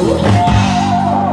Whoa.